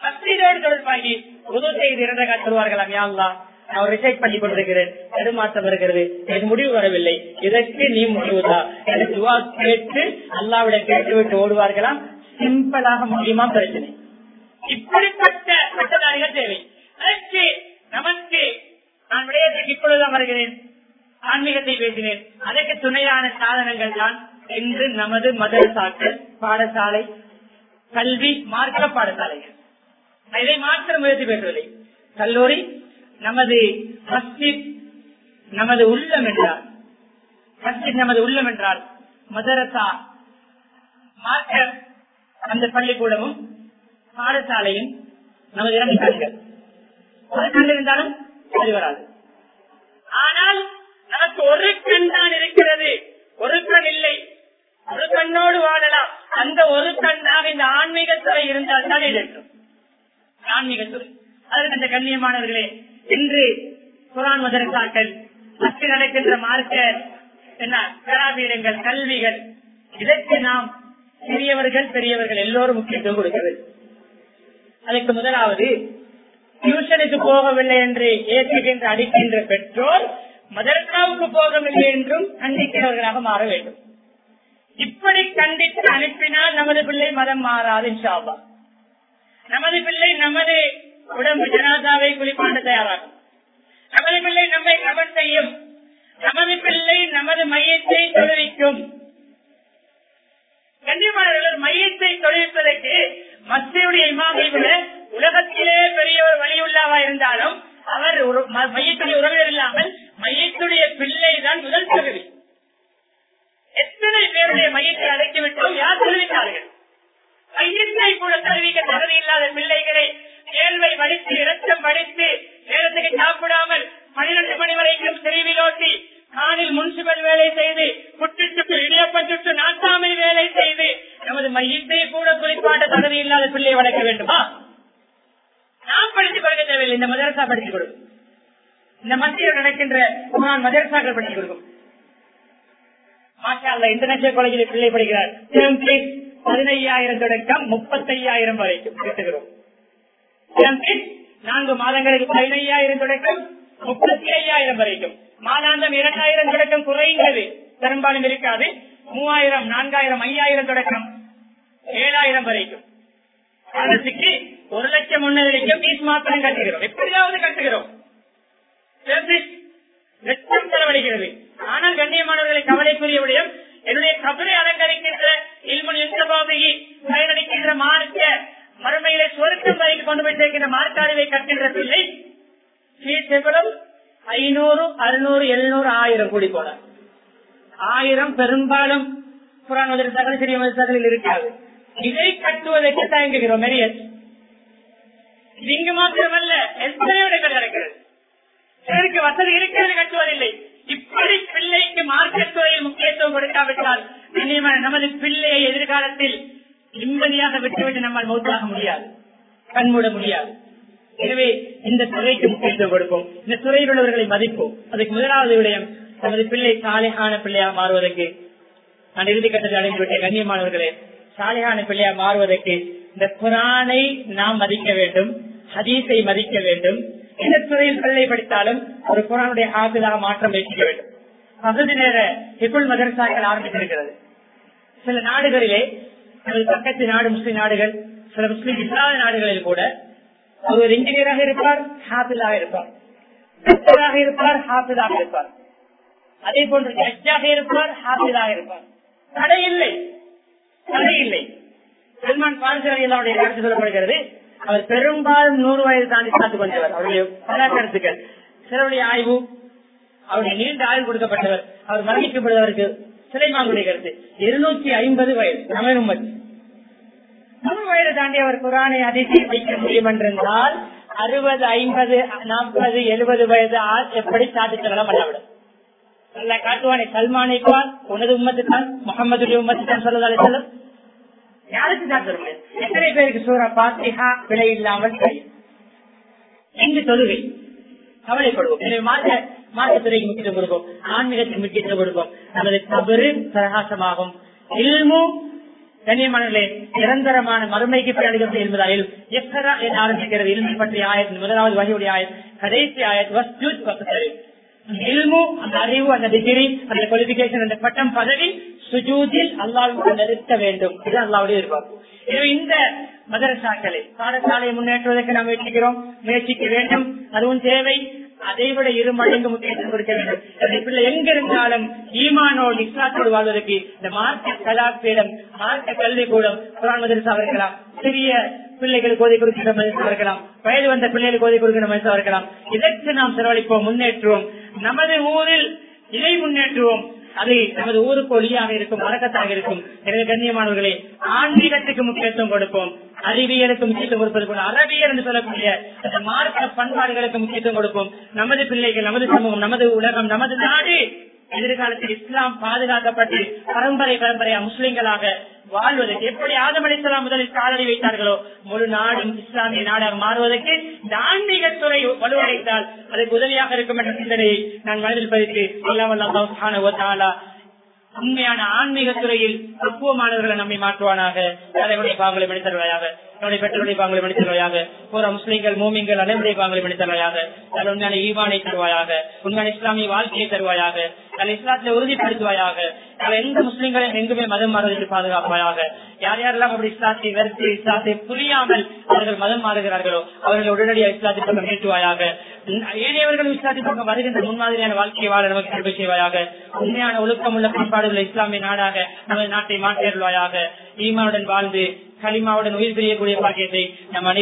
மத்தியோடு தொடர்பாகி உதவு செய்து இறந்த காட்டுவார்களாம் யாங்களா அவர் ரிசைட் பண்ணி கொண்டிருக்கிறேன். தடுமாற்றம் வருகிறது. எனக்கு முடிவு வரவில்லை. இதற்கு நீ முடிவுதா எனக்கு துவா கேட்டு அல்லாவிட கேட்டுவிட்டு ஓடுவார்களாம் சிம்பிளாக முடியுமா பிரச்சனை. இப்படிப்பட்ட பட்டதாரிகள் தேவை. அதற்கு நமக்கு நான் விடயத்துக்கு இப்பொழுதுதான் வருகிறேன். ஆன்மீகத்தை பேசினேன். அதற்கு துணையான சாதனங்கள் தான் என்று நமது மதரசாக்கள் பாடசாலை கல்வி மார்க்க பாடசாலைகள். இதை மாற்ற முயற்சி பெற்றவில்லை கல்லூரி நமது மஸ்ஜித் நமது உள்ளம் என்றால் மஸ்ஜித் நமது உள்ளம் என்றால் மதரசா மார்க்க அந்த பள்ளிக்கூடமும் பாடசாலையும் நமது இரண்டு கண்கள். ஒரு கண் இருந்தாலும் அது வராது. ஆனால் நமக்கு ஒரு கண் தான் இருக்கிறது. ஒரு கண் இல்லை. ஒரு கண்ணோடு வாழலாம். அந்த ஒரு கண்ணாக இந்த ஆன்மீகத்துறை இருந்தால் தான் இருக்கும் ஆன்மீகத்துறை அதற்கு அந்த கண்ணியமானவர்களே இன்று குரான் மதரசாக்கள் அங்கு நடக்கின்ற மார்க்க என்ன கல்விகள் இதற்கு நாம் சிறியவர்கள் பெரியவர்கள் எல்லோரும் முக்கியத்துவம் கொடுக்கிறது. அதற்கு முதலாவது டியூஷனுக்கு போகவில்லை என்று ஏற்றுகின்ற அடிக்கின்ற பெற்றோர் மதரசாவுக்கு போகவில்லை என்றும் கண்டிக்கிறவர்களாக மாற வேண்டும். இப்படி கண்டித்து அனுப்பினால் நமது பிள்ளை மதம் மாறாது ஷாபா நமது பிள்ளை நமது உடம்பு ஜனாதாவை குளிப்பாண்ட தயாராகும். நமது பிள்ளை நம்மை கவர் செய்யும். நமது பிள்ளை நமது மையத்தை தொழிலிக்கும் கண்டிப்பாளர்கள் மையத்தை தொழில்ப்பதற்கு மத்தியுடைய இமாமை விட உலகத்திலே பெரிய ஒரு வழியுள்ளவா இருந்தாலும் அவர் ம- மையத்துடைய உறவினர் இல்லாமல் மையத்துடைய பிள்ளை தான் முதல் தகுதி எத்தனை பேருடைய மையத்தை அடைத்துவிட்டோம்? யார் தெரிவித்தார்கள்? மையத்தை கூட தெரிவிக்க தகுதி இல்லாத பிள்ளைகளை கேள்வை வடித்து இரத்தம் வடித்து நேரத்துக்கு சாப்பிடாமல் பனிரெண்டு மணி வரைக்கும் தெருவிலோட்டி காணில் முன்சிபல் வேலை செய்து குட்டி சுட்டு இடியப்பம் சுட்டு நாட்டாமை வேலை செய்து நமது மையத்தை கூட குறிப்பாட்ட தகுதி இல்லாத பிள்ளையை வளர்க்க வேண்டுமா? நாம் படித்து கொடுக்க தேவையில்லை. இந்த மதரசா படித்துக் கொடுக்கும் இந்த மத்தியில் நடக்கின்ற மதரசாக்கள் படித்துக் கொடுக்கும். இன்டர்நேஷனல் காலேஜில் பிள்ளை படிக்கிறார். பதினையாயிரம் தொடக்கம் முப்பத்தையாயிரம் வரைக்கும் கேட்டுகிறோம் நான்கு மாதங்களுக்கு பதினையாயிரம் தொடக்கம் முப்பத்தி ஐயாயிரம் வரைக்கும். மாதாந்தம் இரண்டாயிரம் தொடக்கம் குறைந்தது. பெரும்பாலும் இருக்காது. மூவாயிரம் நான்காயிரம் ஐயாயிரம் தொடக்கம் ஏழாயிரம் வரைக்கும். அரசுக்கு ஒரு லட்சம் முன்னேறிக்கும் பீஸ் மாத்திரம் கட்டுகிறோம். எப்படியாவது கட்டுகிறோம். லட்சம் செலவழிக்கிறது. ஆனால் கண்ணியமானவர்களை கவலைக்குரிய விடயம் என்னுடைய கபரை அலங்கரிக்கின்ற இல்முன் யுத்தபாபிகி பயனளிக்கின்ற மார்க்க மறுமையிலே சொருக்கம் வரைக்கும் கொண்டு போய் சேர்க்கின்ற மார்க்காடிவை கற்கின்ற பிள்ளை சீர்செவரம் ஐநூறு அறுநூறு எழுநூறு ஆயிரம் கூடி போல ஆயிரம் பெரும்பாலும் புறான் மதரசாக்கள் சிறிய மதரசாக்களில் இருக்காது. இதை கட்டுவதற்கு தயங்குகிறோம் மெரியஸ் இங்கு மாத்திரமல்ல எத்தனையோ இடங்கள் நடக்கிறது வசதி இருக்கிறது கட்டுவதில்லை. இப்படி பிள்ளைக்கு மார்க்கத்துறையில் முக்கியத்துவம் கொடுக்காவிட்டால் நமது பிள்ளையை எதிர்காலத்தில் நிம்மதியாக விட்டுவிட்டு நம்மால் மௌத்தாக முடியாது கண்மூட முடியாது. எனவே இந்த துறைக்கு முக்கியத்துவம் கொடுப்போம். இந்த துறையில் உள்ளவர்களை மதிப்போம். அதுக்கு முதலாவது விடயம் நமது பிள்ளை சாலைகான பிள்ளையா மாறுவதற்கு நான் இறுதி கட்டத்தில் அடைந்துவிட்டேன் கண்ணியமானவர்களே. சாலைகான பிள்ளையா மாறுவதற்கு இந்த குரானை நாம் மதிக்க வேண்டும் ஹதீஸை மதிக்க வேண்டும் எந்த துறையில் படித்தாலும் ஒரு குரானுடைய ஆகுதாக மாற்றம் வைக்க வேண்டும். பகுதி நேர ஹிபுல் மதரசாக்கள் ஆரம்பித்திருக்கிறது. சில நாடுகளிலே பக்கத்து நாடு முஸ்லிம் நாடுகள் சில முஸ்லிம் இல்லாத நாடுகளில் கூட ஒருவர் இன்ஜினியராக இருப்பார் ஹாஃபிலாக இருப்பார். டாக்டராக இருப்பார் ஹாஃபிலாக இருப்பார். அதே போன்று ஜட்ஜாக இருப்பார் ஹாஃபிலாக இருப்பார். தடை இல்லை. தடை இல்லை. சல்மான் பான்சர் அவருடைய கருத்து சொல்லப்படுகிறது அவர் பெரும்பாலும் நூறு வயது தாண்டி சாத்து கொண்டவர் அவருடைய பல கருத்துக்கள். சிலருடைய ஆய்வு அவருடைய நீண்ட ஆய்வு கொடுக்கப்பட்டவர் அவர் மரணிக்கப்படுவதற்கு சிலைமாங்குடைய கருத்து. இருநூற்றி ஐம்பது வயது தமிழ் நூறு வயது தாண்டி அவர் குரானை அதிசயம் வைக்க முடியும் என்றிருந்தால் அறுபது ஐம்பது நாற்பது எழுபது வயது எப்படி சாதித்தவரம் பண்ணவிடும் அல்ல காட்டுவானே சல்மானை பால் உனது உம்மத்துக்கான் தான் முகமது உம்மத்து தான் சொல்லுதாலே சொல்லும் யாருக்கு தான் சொல்ல எத்தனை பேருக்கு சூறா பாத்திஹா விலை இல்லாமல் தெரியும் எங்கு தொழுகை. கவலைப்படுவோம். எனவே மாற்ற மாற்றத்துறைக்கு முக்கியத்துவம் கொடுப்போம். ஆன்மீகத்துக்கு முக்கியத்துவம் கொடுப்போம். நமது தவறு பிரகாசமாகும். இல்மும் நிரந்தரமான மறுமைக்கு பிரயாணிகள் என்பதால் எக்கரா என ஆரம்பிக்கிறது. இல்மை பற்றிய ஆயத் முதலாவது வகையுடைய ஆயத் கடைசி ஆயத் வஸ்துத் அந்த அறிவு அந்த டிகிரி அந்த குவாலிபிகேஷன் அந்த பட்டம் பதவி சுஜூதில் அல்லாவுக்கு நிறுத்த வேண்டும். இது அல்லாவுடைய எதிர்பார்ப்பு. எனவே இந்த மதரசாக்களை பாடசாலையை முன்னேற்றுவதற்கு நாம் முயற்சிக்கிறோம் முயற்சிக்க வேண்டும். அதுவும் தேவை. அதை விட இரு மடங்கு முக்கியத்துவம் கொடுக்க வேண்டும். என்னுடைய பிள்ளை எங்க இருந்தாலும் ஈமானோடு இஸ்லாத்தோடு வாழ்வதற்கு இந்த மார்க்க கலாப்பீடம் மார்க்க கல்வி கூடம் குரான் மதரசாக இருக்கலாம். சிறிய பிள்ளைகளுக்கு ஓதி கொடுக்கிற மதரசாக இருக்கலாம். வயது வந்த பிள்ளைகளுக்கு ஓதி கொடுக்கிற மதரசாக இருக்கலாம். இதற்கு நாம் செலவழிப்போம் முன்னேற்றுவோம். நமது ஊரில் இதை முன்னேற்றுவோம். அது நமது ஊருக்கு ஒளியாக இருக்கும் வழக்கத்தாக இருக்கும். எனவே கண்ணியமானவர்களே ஆன்மீகத்துக்கு முக்கியத்துவம் கொடுப்போம். அறிவியலுக்கு முக்கியத்துவம் கொடுப்பது போல அறவியல் என்று சொல்லக்கூடிய அந்த மார்க்க பண்பாடுகளுக்கு முக்கியத்துவம் கொடுப்போம். நமது பிள்ளைகள் நமது சமூகம் நமது உலகம் நமது நாடு எதிர்காலத்தில் இஸ்லாம் பாதுகாக்கப்பட்டு பரம்பரை பரம்பரையா முஸ்லிம்களாக வாழ்வதற்கு எப்படி ஆதமளித்தலாம் முதலில் காலடி வைத்தார்களோ முழு நாடும் இஸ்லாமிய நாடாக மாறுவதற்கு இந்த ஆன்மீகத்துறை வலுவடைத்தால் அதற்கு உதவியாக இருக்கும் என்ற சிந்தனையை நான் மனதில் பதித்து அல்லாமல்லா உண்மையான ஆன்மீக துறையில் தத்துவமானவர்களை நம்மை மாற்றுவானாக. தலைவருடைய பாவங்களை மனிதர்களாக நம்முடைய பெற்றோரை பாங்களை மன்னித்தலையாக போற முஸ்லீம்கள் மூமிங்கள் அனைவருடைய பாங்களை மன்னித்தலையாக தன் உண்மையான ஈவானை தருவாயாக. உண்மையான இஸ்லாமிய வாழ்க்கையை தருவாயாக. தன் இஸ்லாத்தை உறுதிப்படுத்துவாயாக. அதில் எந்த முஸ்லீம்களையும் எங்குமே மதம் மாறுவதற்கு பாதுகாப்பாயாக. யார் யாரெல்லாம் அப்படி இஸ்லாத்தை வெறுத்து இஸ்லாத்தை புரியாமல் அவர்கள் மதம் மாறுகிறார்களோ அவர்கள் உடனடியாக இஸ்லாத்தை பக்கம் நீட்டுவாயாக ஏனையவர்களும் இஸ்லாத்தை பக்கம் வருகின்ற முன்மாதிரியான வாழ்க்கையை வாழ நமக்கு கல்வி செய்வாயாக. உண்மையான ஒழுக்கம் உள்ள பண்பாடுகளை இஸ்லாமிய நாடாக நமது நாட்டை மாற்றியருள்வாயாக. ஈமாவுடன் வாழ்ந்து களிமாவுடன் உயிர் பிரியக்கூடிய பாக்கியத்தை நம்